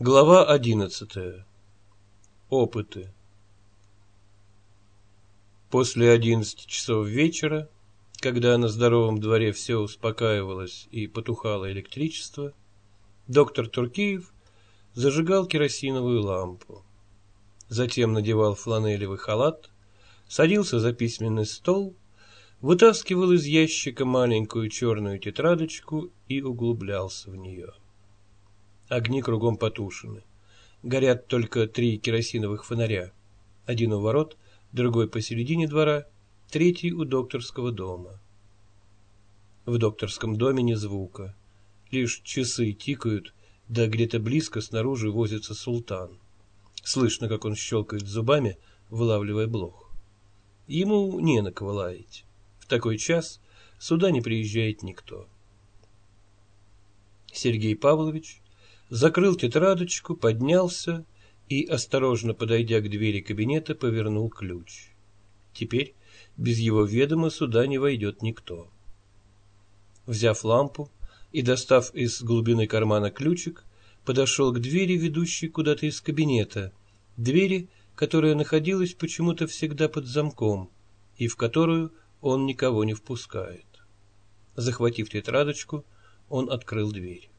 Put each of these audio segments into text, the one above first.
Глава одиннадцатая. Опыты. После одиннадцати часов вечера, когда на здоровом дворе все успокаивалось и потухало электричество, доктор Туркиев зажигал керосиновую лампу. Затем надевал фланелевый халат, садился за письменный стол, вытаскивал из ящика маленькую черную тетрадочку и углублялся в нее. Огни кругом потушены. Горят только три керосиновых фонаря. Один у ворот, другой посередине двора, третий у докторского дома. В докторском доме ни звука. Лишь часы тикают, да где-то близко снаружи возится султан. Слышно, как он щелкает зубами, вылавливая блох. Ему не на кого лаять. В такой час сюда не приезжает никто. Сергей Павлович закрыл тетрадочку, поднялся и, осторожно подойдя к двери кабинета, повернул ключ. Теперь без его ведома сюда не войдет никто. Взяв лампу и достав из глубины кармана ключик, подошел к двери, ведущей куда-то из кабинета, двери, которая находилась почему-то всегда под замком и в которую он никого не впускает. Захватив тетрадочку, он открыл дверь.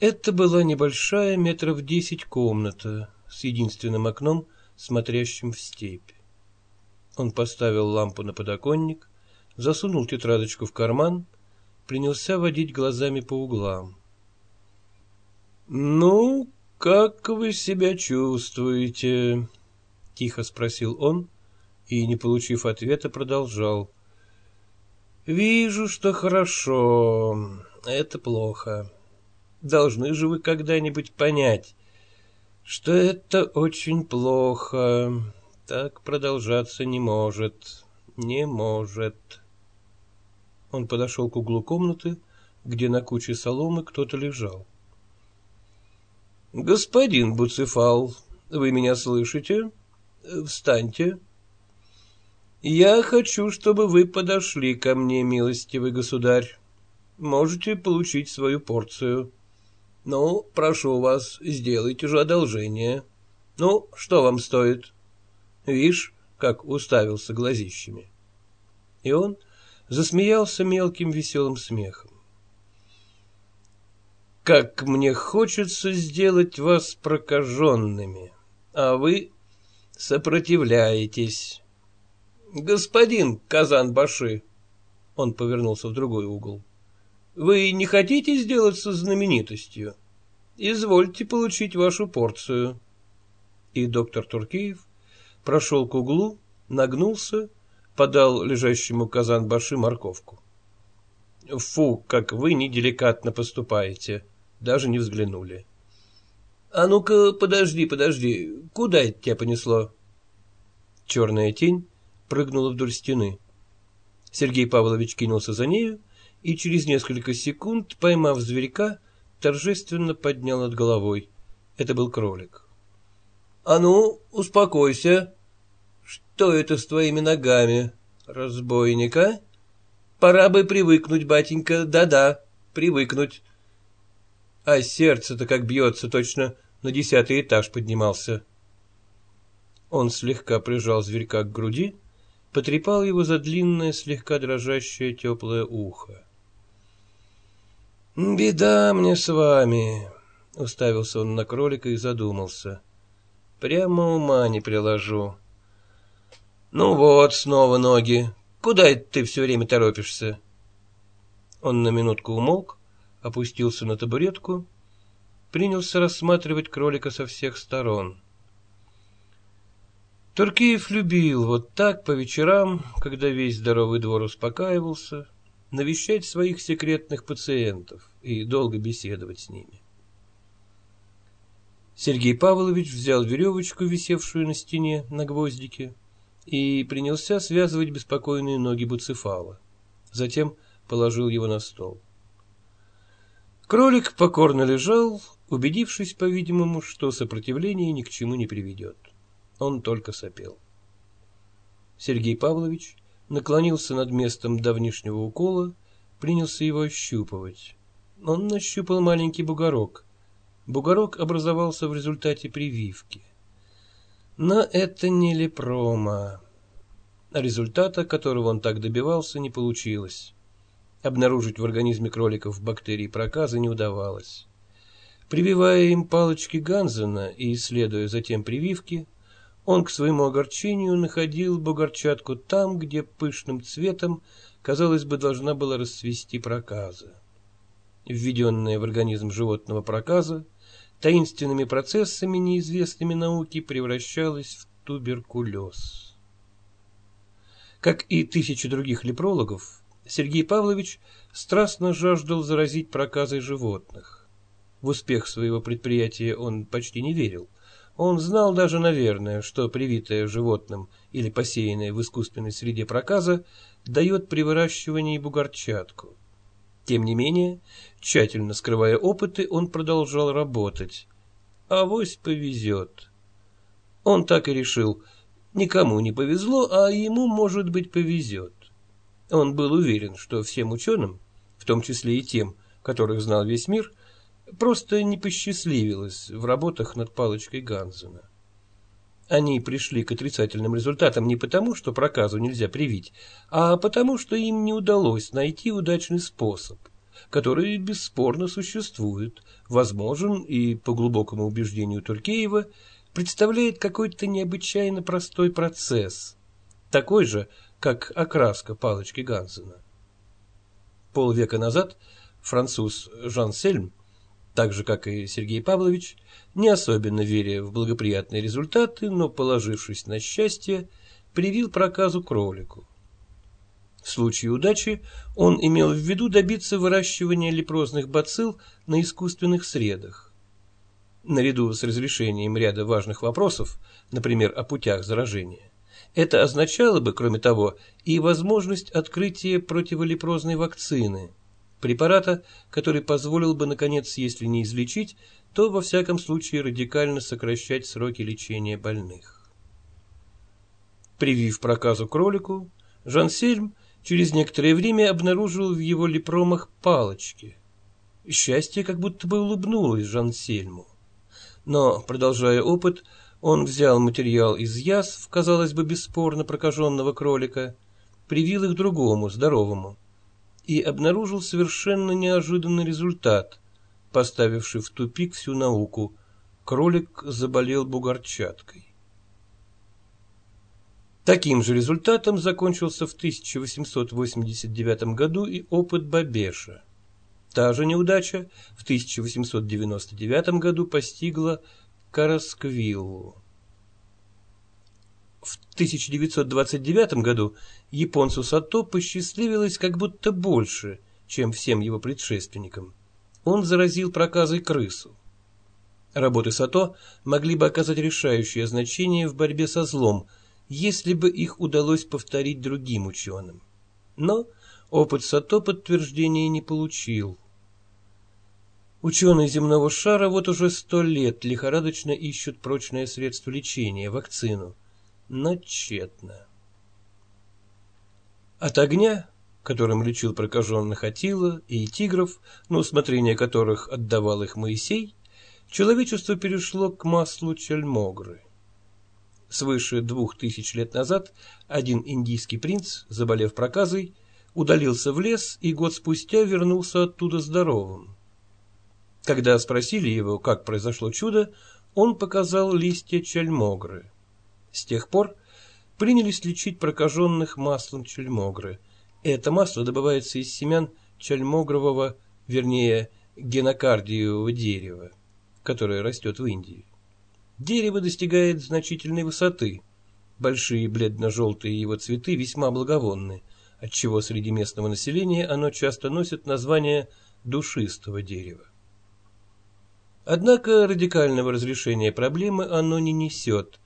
Это была небольшая, метров десять комната с единственным окном, смотрящим в степь. Он поставил лампу на подоконник, засунул тетрадочку в карман, принялся водить глазами по углам. «Ну, как вы себя чувствуете?» — тихо спросил он и, не получив ответа, продолжал. «Вижу, что хорошо. Это плохо должны же вы когда-нибудь понять, что это очень плохо. Так продолжаться не может, не может. Он подошел к углу комнаты, где на куче соломы кто-то лежал. «Господин Буцефал, вы меня слышите? Встаньте. Я хочу, чтобы вы подошли ко мне, милостивый государь. Можете получить свою порцию». Ну, прошу вас, сделайте же одолжение. Ну, что вам стоит? Вишь, как уставился глазищами. И он засмеялся мелким веселым смехом. Как мне хочется сделать вас прокаженными, а вы сопротивляетесь. Господин Казан-Баши, он повернулся в другой угол, вы не хотите сделаться знаменитостью? Извольте получить вашу порцию. И доктор Туркеев прошел к углу, нагнулся, подал лежащему Казан-Баши морковку. Фу, как вы неделикатно поступаете. Даже не взглянули. А ну-ка, подожди, подожди, куда это тебя понесло? Черная тень прыгнула вдоль стены. Сергей Павлович кинулся за нею и через несколько секунд, поймав зверька, торжественно поднял над головой. Это был кролик. — А ну, успокойся. Что это с твоими ногами, разбойника? Пора бы привыкнуть, батенька, да-да, привыкнуть. А сердце-то как бьется, точно на десятый этаж поднимался. Он слегка прижал зверька к груди, потрепал его за длинное, слегка дрожащее теплое ухо. «Беда мне с вами», — уставился он на кролика и задумался. «Прямо ума не приложу». «Ну вот, снова ноги. Куда это ты все время торопишься?» Он на минутку умолк, опустился на табуретку, принялся рассматривать кролика со всех сторон. Туркиев любил вот так по вечерам, когда весь здоровый двор успокаивался, навещать своих секретных пациентов и долго беседовать с ними. Сергей Павлович взял веревочку, висевшую на стене на гвоздике, и принялся связывать беспокойные ноги Буцефала. Затем положил его на стол. Кролик покорно лежал, убедившись, по-видимому, что сопротивление ни к чему не приведет. Он только сопел. Сергей Павлович наклонился над местом давнишнего укола, принялся его ощупывать. Он нащупал маленький бугорок. бугорок образовался в результате прививки. Но это не лепрома. Результата, которого он так добивался, не получилось. Обнаружить в организме кроликов бактерии проказа не удавалось. Прививая им палочки Ганзена и исследуя затем прививки, он к своему огорчению находил бугорчатку там, где пышным цветом, казалось бы, должна была расцвести проказа. Введенная в организм животного проказа таинственными процессами, неизвестными науке, превращалась в туберкулез. Как и тысячи других лепрологов, Сергей Павлович страстно жаждал заразить проказой животных. В успех своего предприятия он почти не верил. Он знал даже, наверное, что привитое животным или посеянное в искусственной среде проказа дает при выращивании бугорчатку. Тем не менее, тщательно скрывая опыты, он продолжал работать. Авось повезет. Он так и решил. Никому не повезло, а ему, может быть, повезет. Он был уверен, что всем ученым, в том числе и тем, которых знал весь мир, просто не посчастливилось в работах над палочкой Ганзена. Они пришли к отрицательным результатам не потому, что проказу нельзя привить, а потому, что им не удалось найти удачный способ, который бесспорно существует, возможен и, по глубокому убеждению Туркеева, представляет какой-то необычайно простой процесс, такой же, как окраска палочки Гансена. Полвека назад француз Жан Сельм так же, как и Сергей Павлович, не особенно веря в благоприятные результаты, но, положившись на счастье, привил проказу кролику. В случае удачи он имел в виду добиться выращивания лепрозных бацилл на искусственных средах. Наряду с разрешением ряда важных вопросов, например, о путях заражения, это означало бы, кроме того, и возможность открытия противолепрозной вакцины – препарата, который позволил бы, наконец, если не излечить, то, во всяком случае, радикально сокращать сроки лечения больных. Привив проказу кролику, Жан-Сельм через некоторое время обнаружил в его лепромах палочки. Счастье как будто бы улыбнулось Жан-Сельму. Но, продолжая опыт, он взял материал из язв, казалось бы, бесспорно прокаженного кролика, привил их другому, здоровому, и обнаружил совершенно неожиданный результат, поставивший в тупик всю науку. Кролик заболел бугорчаткой. Таким же результатом закончился в 1889 году и опыт Бабеша. Та же неудача в 1899 году постигла Карасквиллу. В 1929 году японцу Сато посчастливилось как будто больше, чем всем его предшественникам. Он заразил проказой крысу. Работы Сато могли бы оказать решающее значение в борьбе со злом, если бы их удалось повторить другим ученым. Но опыт Сато подтверждения не получил. Ученые земного шара вот уже сто лет лихорадочно ищут прочное средство лечения, вакцину – но тщетно. От огня, которым лечил прокаженных Атила и тигров, на усмотрение которых отдавал их Моисей, человечество перешло к маслу чальмогры. Свыше двух тысяч лет назад один индийский принц, заболев проказой, удалился в лес и год спустя вернулся оттуда здоровым. Когда спросили его, как произошло чудо, он показал листья чальмогры. С тех пор принялись лечить прокаженных маслом чельмогры. Это масло добывается из семян чельмогрового, вернее, генокардиевого дерева, которое растет в Индии. Дерево достигает значительной высоты. Большие бледно-желтые его цветы весьма благовонны, отчего среди местного населения оно часто носит название душистого дерева. Однако радикального разрешения проблемы оно не несет,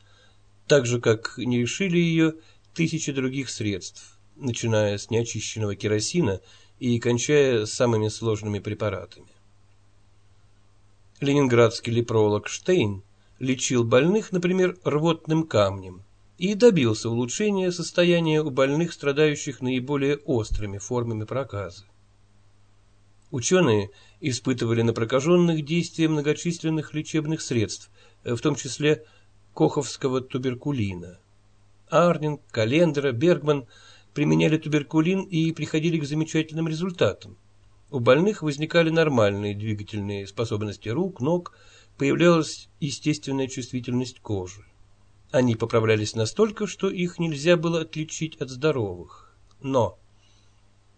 так же, как не решили ее тысячи других средств, начиная с неочищенного керосина и кончая самыми сложными препаратами. Ленинградский лепролог Штейн лечил больных, например, рвотным камнем и добился улучшения состояния у больных, страдающих наиболее острыми формами проказа. Ученые испытывали на прокаженных действие многочисленных лечебных средств, в том числе коховского туберкулина. Арнинг, Календера, Бергман применяли туберкулин и приходили к замечательным результатам. У больных возникали нормальные двигательные способности рук, ног, появлялась естественная чувствительность кожи. Они поправлялись настолько, что их нельзя было отличить от здоровых. Но...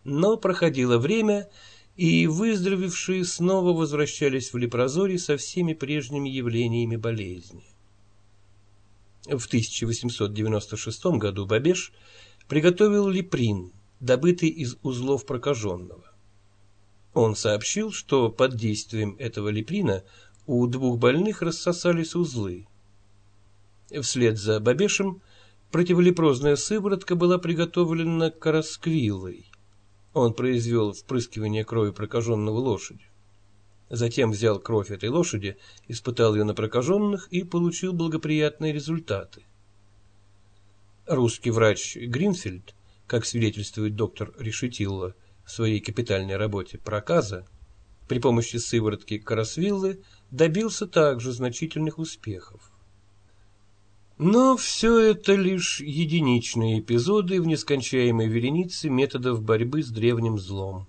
Но проходило время, и выздоровевшие снова возвращались в Лепрозоре со всеми прежними явлениями болезни. В 1896 году Бабеш приготовил липрин, добытый из узлов прокаженного. Он сообщил, что под действием этого липрина у двух больных рассосались узлы. Вслед за Бабешем противолепрозная сыворотка была приготовлена Карасквилой. Он произвел впрыскивание крови прокаженного лошади. Затем взял кровь этой лошади, испытал ее на прокаженных и получил благоприятные результаты. Русский врач Гринфельд, как свидетельствует доктор Решетилла в своей капитальной работе «Проказа», при помощи сыворотки Карасвиллы добился также значительных успехов. Но все это лишь единичные эпизоды в нескончаемой веренице методов борьбы с древним злом.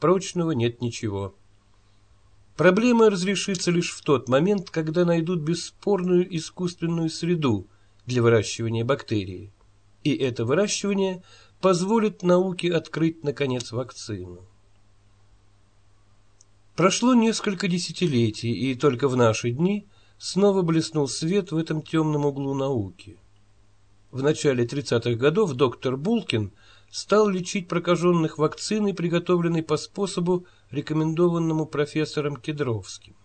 Прочного нет ничего. Проблема разрешится лишь в тот момент, когда найдут бесспорную искусственную среду для выращивания бактерий. И это выращивание позволит науке открыть, наконец, вакцину. Прошло несколько десятилетий, и только в наши дни – снова блеснул свет в этом темном углу науки. В начале 30-х годов доктор Булкин стал лечить прокаженных вакциной, приготовленной по способу, рекомендованному профессором Кедровским.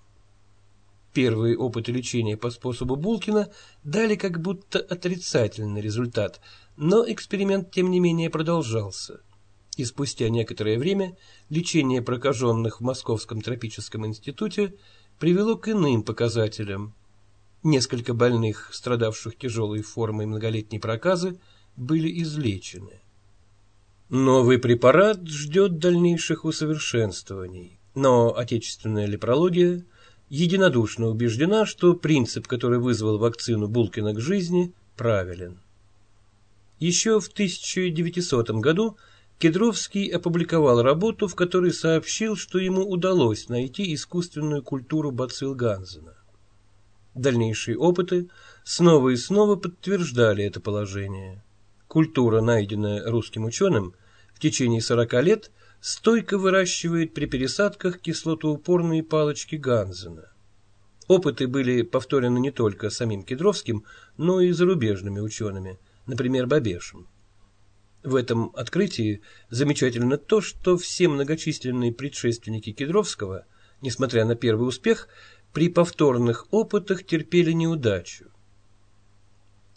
Первые опыты лечения по способу Булкина дали как будто отрицательный результат, но эксперимент тем не менее продолжался. И спустя некоторое время лечение прокаженных в Московском тропическом институте – привело к иным показателям. Несколько больных, страдавших тяжелой формой многолетней проказы, были излечены. Новый препарат ждет дальнейших усовершенствований, но отечественная лепрология единодушно убеждена, что принцип, который вызвал вакцину Булкина к жизни, правилен. Еще в 1900 году Кедровский опубликовал работу, в которой сообщил, что ему удалось найти искусственную культуру бацилл Ганзена. Дальнейшие опыты снова и снова подтверждали это положение. Культура, найденная русским ученым, в течение 40 лет стойко выращивает при пересадках кислотоупорные палочки Ганзена. Опыты были повторены не только самим Кедровским, но и зарубежными учеными, например, Бабешем. В этом открытии замечательно то, что все многочисленные предшественники Кедровского, несмотря на первый успех, при повторных опытах терпели неудачу.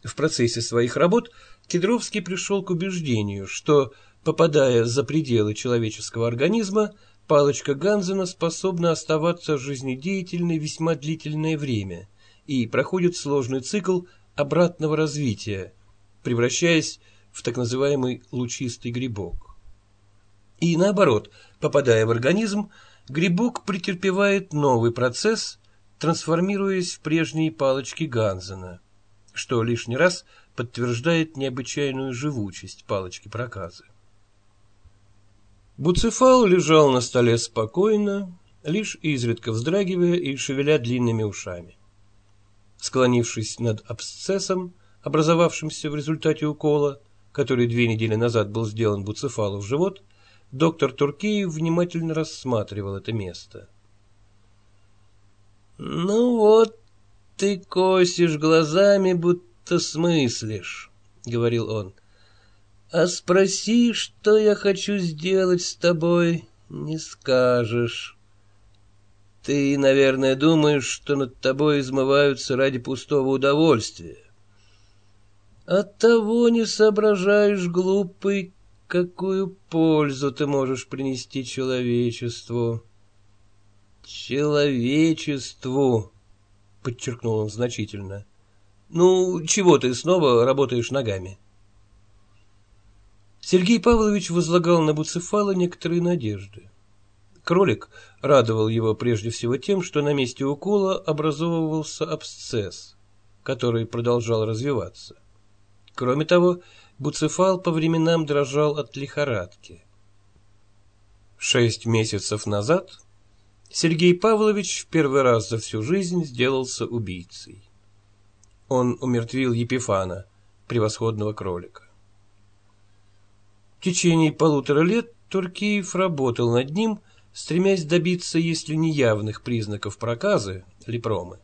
В процессе своих работ Кедровский пришел к убеждению, что, попадая за пределы человеческого организма, палочка Ганзена способна оставаться жизнедеятельной весьма длительное время и проходит сложный цикл обратного развития, превращаясь в так называемый лучистый грибок. И наоборот, попадая в организм, грибок претерпевает новый процесс, трансформируясь в прежние палочки Ганзена, что лишний раз подтверждает необычайную живучесть палочки проказы. Буцефал лежал на столе спокойно, лишь изредка вздрагивая и шевеля длинными ушами. Склонившись над абсцессом, образовавшимся в результате укола, который две недели назад был сделан Буцефалу в живот, доктор Туркеев внимательно рассматривал это место. «Ну вот, ты косишь глазами, будто смыслишь», — говорил он. «А спроси, что я хочу сделать с тобой, не скажешь». Ты, наверное, думаешь, что над тобой измываются ради пустого удовольствия. Оттого не соображаешь, глупый, какую пользу ты можешь принести человечеству. Человечеству, подчеркнул он значительно. Ну, чего ты снова работаешь ногами? Сергей Павлович возлагал на Буцефала некоторые надежды. Кролик радовал его прежде всего тем, что на месте укола образовывался абсцесс, который продолжал развиваться. Кроме того, Буцефал по временам дрожал от лихорадки. Шесть месяцев назад Сергей Павлович в первый раз за всю жизнь сделался убийцей. Он умертвил Епифана, превосходного кролика. В течение полутора лет Туркиев работал над ним, стремясь добиться, если не явных признаков проказы, лепромы,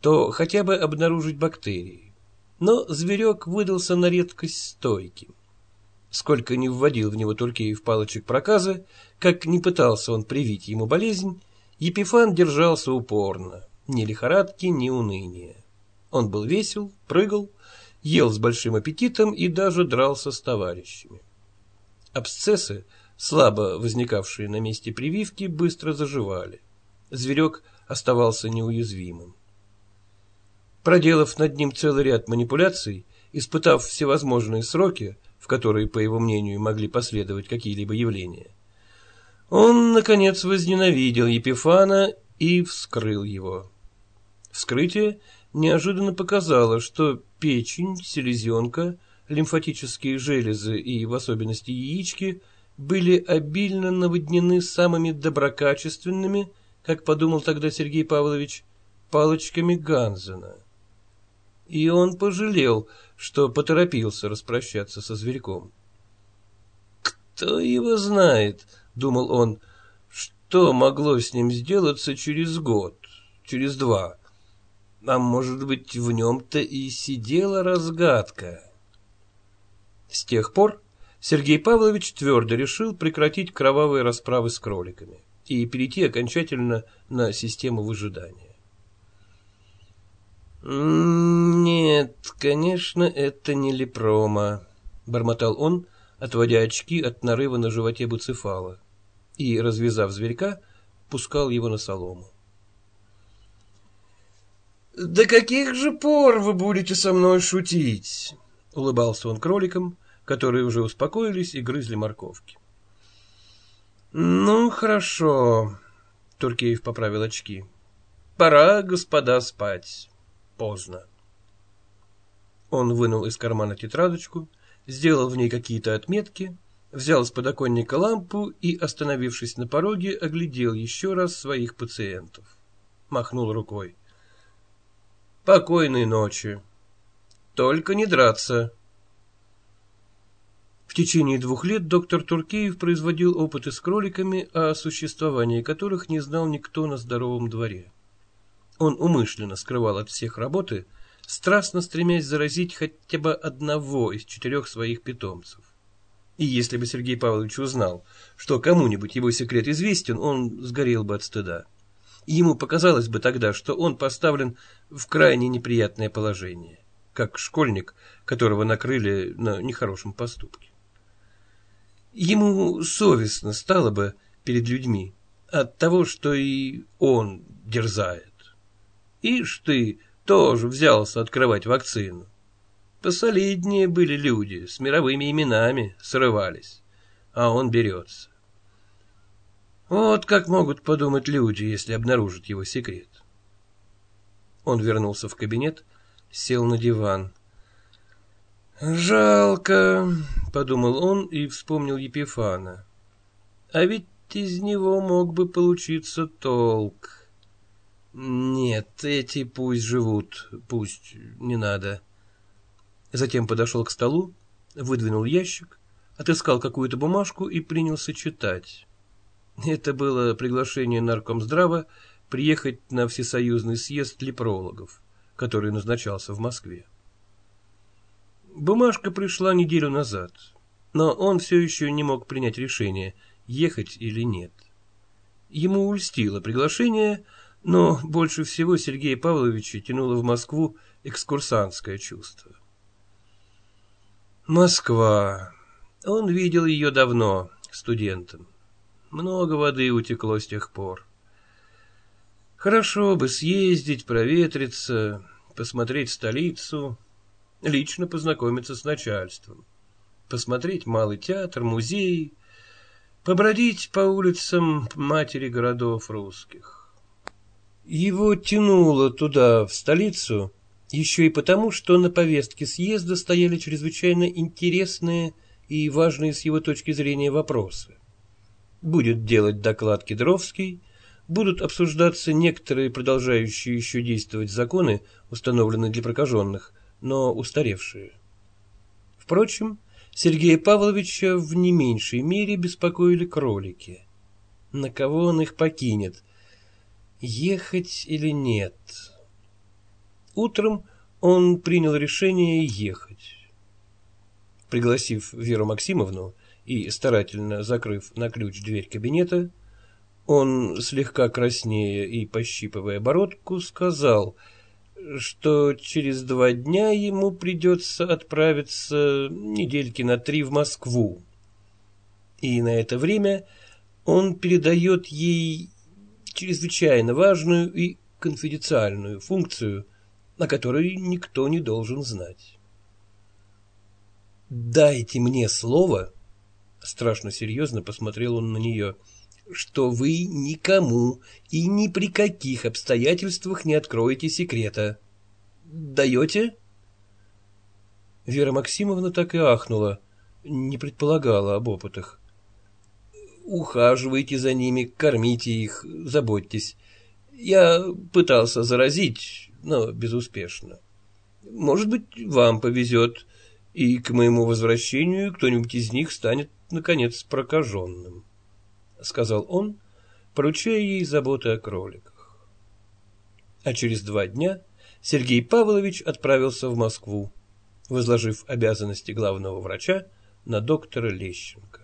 то хотя бы обнаружить бактерии. Но зверек выдался на редкость стойким. Сколько не вводил в него Туркеев палочек проказы, как не пытался он привить ему болезнь, Епифан держался упорно, ни лихорадки, ни уныния. Он был весел, прыгал, ел с большим аппетитом и даже дрался с товарищами. Абсцессы, слабо возникавшие на месте прививки, быстро заживали. Зверек оставался неуязвимым. Проделав над ним целый ряд манипуляций, испытав всевозможные сроки, в которые, по его мнению, могли последовать какие-либо явления, он, наконец, возненавидел Епифана и вскрыл его. Вскрытие неожиданно показало, что печень, селезенка, лимфатические железы и, в особенности, яички были обильно наводнены самыми доброкачественными, как подумал тогда Сергей Павлович, палочками Ганзена. И он пожалел, что поторопился распрощаться со зверьком. «Кто его знает?» — думал он, — «что могло с ним сделаться через год, через два?» А может быть, в нем-то и сидела разгадка. С тех пор Сергей Павлович твердо решил прекратить кровавые расправы с кроликами и перейти окончательно на систему выжидания. «Нет, конечно, это не лепрома», — бормотал он, отводя очки от нарыва на животе буцефала, и, развязав зверька, пускал его на солому. «До каких же пор вы будете со мной шутить?» — улыбался он кроликам, которые уже успокоились и грызли морковки. «Ну, хорошо», — Туркеев поправил очки. «Пора, господа, спать. Поздно». Он вынул из кармана тетрадочку, сделал в ней какие-то отметки, взял с подоконника лампу и, остановившись на пороге, оглядел еще раз своих пациентов. Махнул рукой. Покойной ночи. Только не драться. В течение двух лет доктор Туркеев производил опыты с кроликами, о существовании которых не знал никто на здоровом дворе. Он умышленно скрывал от всех работы, страстно стремясь заразить хотя бы одного из четырех своих питомцев. И если бы Сергей Павлович узнал, что кому-нибудь его секрет известен, он сгорел бы от стыда. Ему показалось бы тогда, что он поставлен в крайне неприятное положение, как школьник, которого накрыли на нехорошем поступке. Ему совестно стало бы перед людьми от того, что и он дерзает. Ишь ты тоже взялся открывать вакцину. Посолиднее были люди, с мировыми именами срывались, а он берется. Вот как могут подумать люди, если обнаружат его секрет. Он вернулся в кабинет, сел на диван. «Жалко», — подумал он и вспомнил Епифана. «А ведь из него мог бы получиться толк. Нет, эти пусть живут, пусть не надо». Затем подошел к столу, выдвинул ящик, отыскал какую-то бумажку и принялся читать. Это было приглашение наркомздрава приехать на всесоюзный съезд лепрологов, который назначался в Москве. Бумажка пришла неделю назад, но он все еще не мог принять решение, ехать или нет. Ему ульстило приглашение, но больше всего Сергея Павловича тянуло в Москву экскурсантское чувство. Москва. Он видел ее давно, студентом. Много воды утекло с тех пор. Хорошо бы съездить, проветриться, посмотреть столицу, лично познакомиться с начальством, посмотреть малый театр, музей, побродить по улицам матери городов русских. Его тянуло туда, в столицу, еще и потому, что на повестке съезда стояли чрезвычайно интересные и важные с его точки зрения вопросы. Будет делать доклад Кедровский, будут обсуждаться некоторые продолжающие еще действовать законы, установленные для прокаженных, но устаревшие. Впрочем, Сергея Павловича в не меньшей мере беспокоили кролики. На кого он их покинет? Ехать или нет? Утром он принял решение ехать. Пригласив Веру Максимовну и старательно закрыв на ключ дверь кабинета, он, слегка краснея и пощипывая бородку, сказал, что через два дня ему придется отправиться недельки на три в Москву. И на это время он передает ей чрезвычайно важную и конфиденциальную функцию – на который никто не должен знать. «Дайте мне слово», — страшно серьезно посмотрел он на нее, — «что вы никому и ни при каких обстоятельствах не откроете секрета. Даете?» Вера Максимовна так и ахнула, не предполагала об опытах. «Ухаживайте за ними, кормите их, заботьтесь. Я пытался заразить, но безуспешно. Может быть, вам повезет, и к моему возвращению кто-нибудь из них станет, наконец, прокаженным, — сказал он, поручая ей заботы о кроликах. А через два дня Сергей Павлович отправился в Москву, возложив обязанности главного врача на доктора Лещенко.